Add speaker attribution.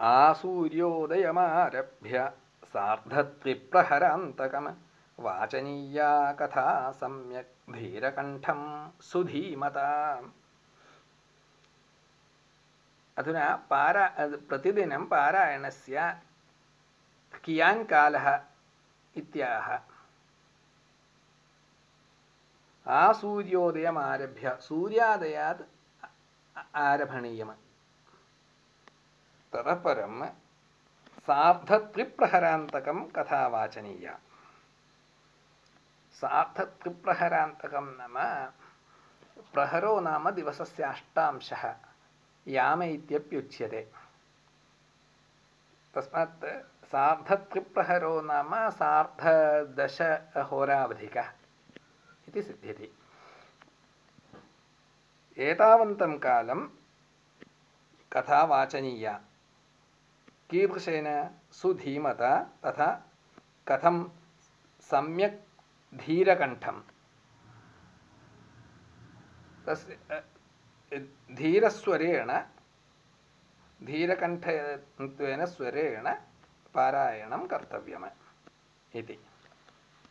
Speaker 1: आसूर्योदयमारभ्य सार्धत्रिप्रहरान्तकम् वाचनीया कथा सम्यक् धीरकण्ठं सुधीमता। अधुना पारा प्रतिदिनं पारायणस्य कियान् कालः इत्याह। आसूर्योदयमारभ्य सूर्यादयात् आरभणीयम्। ततः परं सार्धत्रिप्रहरान्तकं कथा वाचनीया सार्धत्रिप्रहरान्तकं नाम प्रहरो नाम दिवसस्य अष्टांशः, याम इत्यप्युच्यते। तस्मात् सार्धत्रिप्रहरो नाम सार्धदशहोरावधिकः इति सिद्ध्यति। एतावन्तं कालं कथा वाचनीया कीदृशेन सुधीमता तथा कथं सम्यक् धीरकण्ठं तस्य धीरस्वरेण धीरकण्ठत्वेन स्वरेण पारायणं कर्तव्यम् इति।